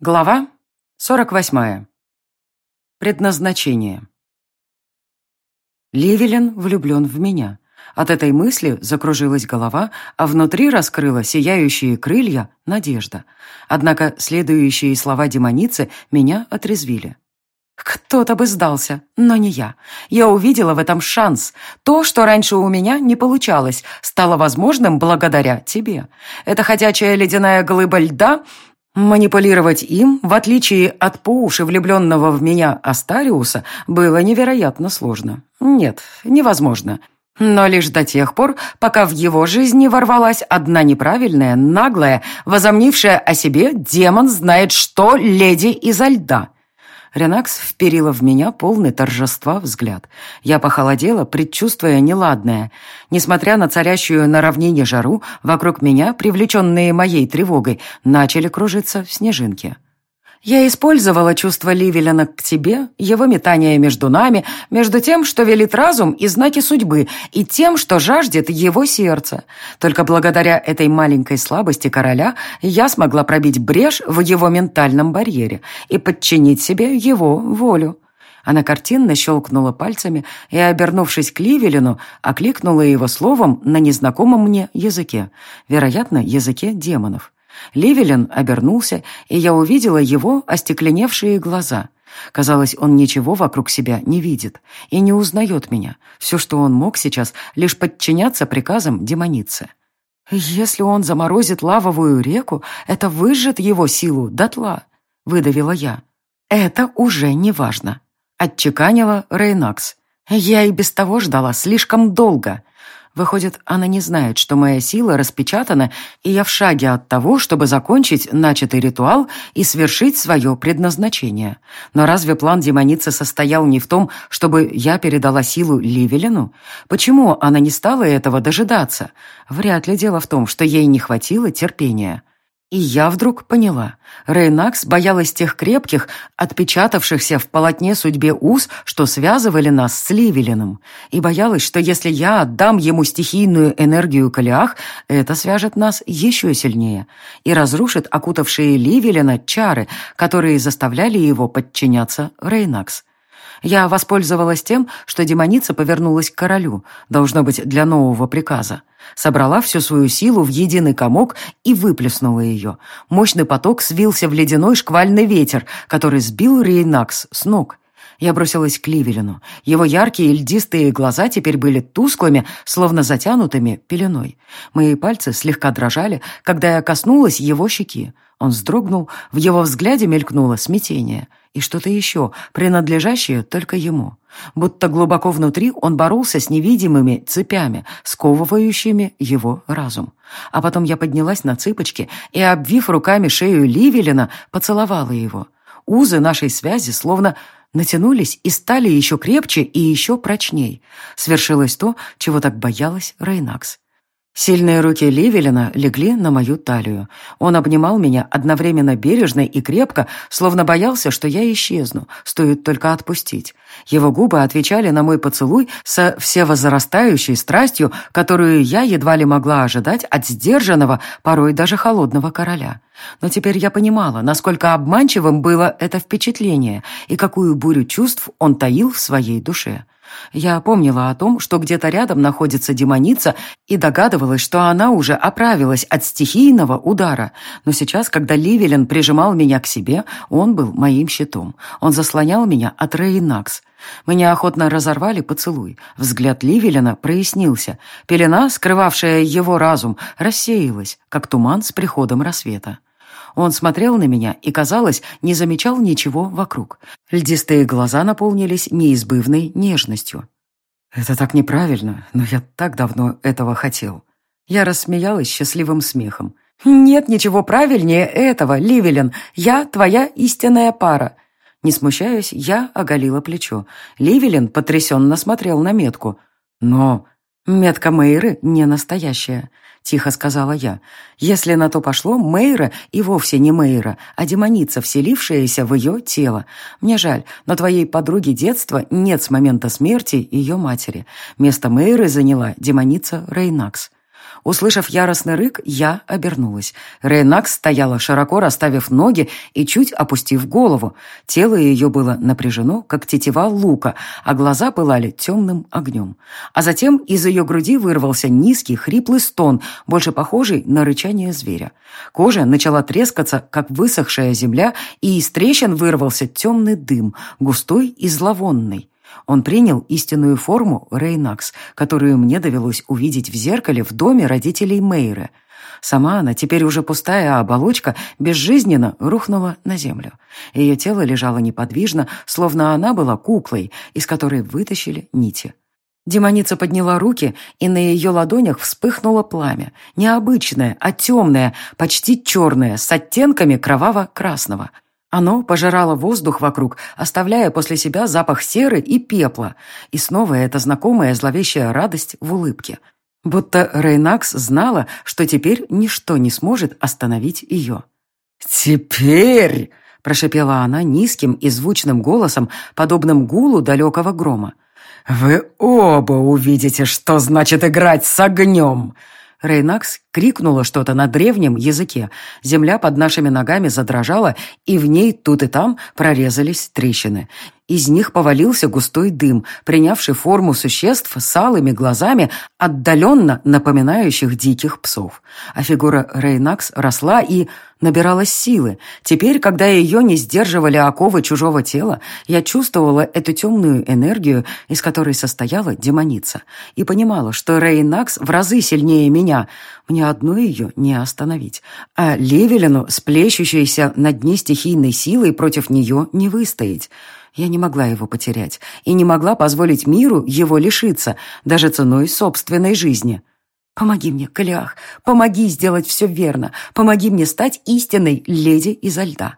Глава 48. Предназначение. Ливелин влюблен в меня. От этой мысли закружилась голова, а внутри раскрыла сияющие крылья надежда. Однако следующие слова демоницы меня отрезвили. Кто-то бы сдался, но не я. Я увидела в этом шанс. То, что раньше у меня не получалось, стало возможным благодаря тебе. Эта ходячая ледяная глыба льда Манипулировать им, в отличие от по уши влюбленного в меня Астариуса, было невероятно сложно. Нет, невозможно. Но лишь до тех пор, пока в его жизни ворвалась одна неправильная, наглая, возомнившая о себе демон знает что леди изо льда. Ренакс вперила в меня полный торжества взгляд. Я похолодела, предчувствуя неладное. Несмотря на царящую на равнине жару, вокруг меня, привлеченные моей тревогой, начали кружиться снежинки. Я использовала чувство Ливелина к тебе, его метание между нами, между тем, что велит разум и знаки судьбы, и тем, что жаждет его сердце. Только благодаря этой маленькой слабости короля я смогла пробить брешь в его ментальном барьере и подчинить себе его волю. Она картинно щелкнула пальцами и, обернувшись к Ливелину, окликнула его словом на незнакомом мне языке, вероятно, языке демонов. Ливелин обернулся, и я увидела его остекленевшие глаза. Казалось, он ничего вокруг себя не видит и не узнает меня. Все, что он мог сейчас, лишь подчиняться приказам демоницы. «Если он заморозит лавовую реку, это выжжет его силу дотла», — выдавила я. «Это уже не важно», — отчеканила Рейнакс. «Я и без того ждала слишком долго. Выходит, она не знает, что моя сила распечатана, и я в шаге от того, чтобы закончить начатый ритуал и свершить свое предназначение. Но разве план демоницы состоял не в том, чтобы я передала силу Ливелину? Почему она не стала этого дожидаться? Вряд ли дело в том, что ей не хватило терпения. И я вдруг поняла. Рейнакс боялась тех крепких, отпечатавшихся в полотне судьбе уз, что связывали нас с Ливелином. И боялась, что если я отдам ему стихийную энергию Калиах, это свяжет нас еще сильнее и разрушит окутавшие Ливелина чары, которые заставляли его подчиняться Рейнакс. Я воспользовалась тем, что демоница повернулась к королю, должно быть, для нового приказа. Собрала всю свою силу в единый комок и выплеснула ее. Мощный поток свился в ледяной шквальный ветер, который сбил Рейнакс с ног. Я бросилась к Ливелину. Его яркие льдистые глаза теперь были тусклыми, словно затянутыми пеленой. Мои пальцы слегка дрожали, когда я коснулась его щеки. Он вздрогнул, в его взгляде мелькнуло смятение и что-то еще, принадлежащее только ему. Будто глубоко внутри он боролся с невидимыми цепями, сковывающими его разум. А потом я поднялась на цыпочки и, обвив руками шею Ливелина, поцеловала его. Узы нашей связи словно натянулись и стали еще крепче и еще прочней. Свершилось то, чего так боялась Рейнакс. Сильные руки Ливелина легли на мою талию. Он обнимал меня одновременно бережно и крепко, словно боялся, что я исчезну, стоит только отпустить. Его губы отвечали на мой поцелуй со всевозрастающей страстью, которую я едва ли могла ожидать от сдержанного, порой даже холодного короля. Но теперь я понимала, насколько обманчивым было это впечатление и какую бурю чувств он таил в своей душе. Я помнила о том, что где-то рядом находится демоница, и догадывалась, что она уже оправилась от стихийного удара. Но сейчас, когда Ливелин прижимал меня к себе, он был моим щитом. Он заслонял меня от Рейнакс. Мы неохотно разорвали поцелуй. Взгляд Ливелина прояснился. Пелена, скрывавшая его разум, рассеялась, как туман с приходом рассвета. Он смотрел на меня и, казалось, не замечал ничего вокруг. Льдистые глаза наполнились неизбывной нежностью. «Это так неправильно, но я так давно этого хотел». Я рассмеялась счастливым смехом. «Нет ничего правильнее этого, Ливелин. Я твоя истинная пара». Не смущаясь, я оголила плечо. Ливелин потрясенно смотрел на метку. «Но метка Мейры не настоящая. — тихо сказала я. «Если на то пошло, Мейра и вовсе не Мейра, а демоница, вселившаяся в ее тело. Мне жаль, но твоей подруги детства нет с момента смерти ее матери. Место Мейры заняла демоница Рейнакс». Услышав яростный рык, я обернулась. Рейнакс стояла, широко расставив ноги и чуть опустив голову. Тело ее было напряжено, как тетива лука, а глаза пылали темным огнем. А затем из ее груди вырвался низкий, хриплый стон, больше похожий на рычание зверя. Кожа начала трескаться, как высохшая земля, и из трещин вырвался темный дым, густой и зловонный. Он принял истинную форму Рейнакс, которую мне довелось увидеть в зеркале в доме родителей Мейры. Сама она, теперь уже пустая оболочка, безжизненно рухнула на землю. Ее тело лежало неподвижно, словно она была куклой, из которой вытащили нити. Демоница подняла руки, и на ее ладонях вспыхнуло пламя. Необычное, а темное, почти черное, с оттенками кроваво-красного – оно пожирало воздух вокруг, оставляя после себя запах серы и пепла. И снова эта знакомая зловещая радость в улыбке. Будто Рейнакс знала, что теперь ничто не сможет остановить ее. «Теперь!» – прошепела она низким и звучным голосом, подобным гулу далекого грома. «Вы оба увидите, что значит играть с огнем!» Рейнакс крикнула что-то на древнем языке. Земля под нашими ногами задрожала, и в ней тут и там прорезались трещины. Из них повалился густой дым, принявший форму существ с алыми глазами, отдаленно напоминающих диких псов. А фигура Рейнакс росла и набиралась силы. Теперь, когда ее не сдерживали оковы чужого тела, я чувствовала эту темную энергию, из которой состояла демоница, и понимала, что Рейнакс в разы сильнее меня. Мне одной ее не остановить. А Левелину, сплещущейся на дне стихийной силой, против нее не выстоять. Я не могла его потерять и не могла позволить миру его лишиться, даже ценой собственной жизни. Помоги мне, Калиах, помоги сделать все верно, помоги мне стать истинной леди изо льда.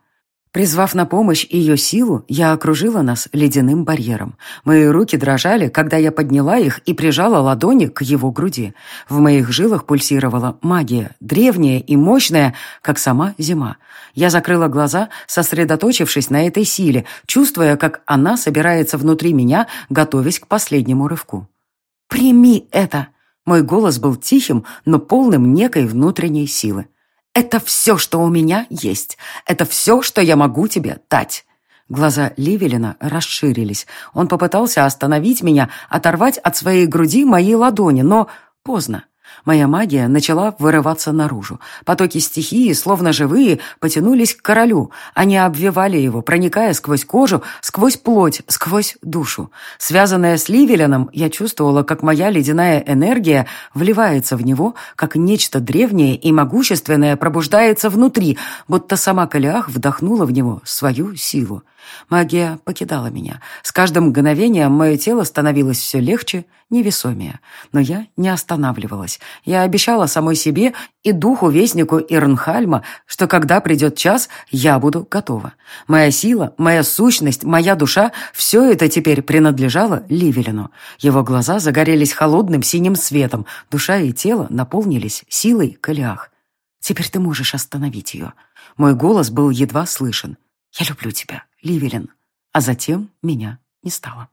Призвав на помощь ее силу, я окружила нас ледяным барьером. Мои руки дрожали, когда я подняла их и прижала ладони к его груди. В моих жилах пульсировала магия, древняя и мощная, как сама зима. Я закрыла глаза, сосредоточившись на этой силе, чувствуя, как она собирается внутри меня, готовясь к последнему рывку. «Прими это!» Мой голос был тихим, но полным некой внутренней силы. «Это все, что у меня есть. Это все, что я могу тебе дать». Глаза Ливелина расширились. Он попытался остановить меня, оторвать от своей груди мои ладони, но поздно. Моя магия начала вырываться наружу. Потоки стихии, словно живые, потянулись к королю. Они обвивали его, проникая сквозь кожу, сквозь плоть, сквозь душу. Связанная с Ливелином, я чувствовала, как моя ледяная энергия вливается в него, как нечто древнее и могущественное пробуждается внутри, будто сама Калиах вдохнула в него свою силу. Магия покидала меня. С каждым мгновением мое тело становилось все легче, невесомее. Но я не останавливалась. Я обещала самой себе и духу-вестнику Ирнхальма, что когда придет час, я буду готова. Моя сила, моя сущность, моя душа — все это теперь принадлежало Ливелину. Его глаза загорелись холодным синим светом, душа и тело наполнились силой Калиах. «Теперь ты можешь остановить ее». Мой голос был едва слышен. «Я люблю тебя, Ливелин». А затем меня не стало.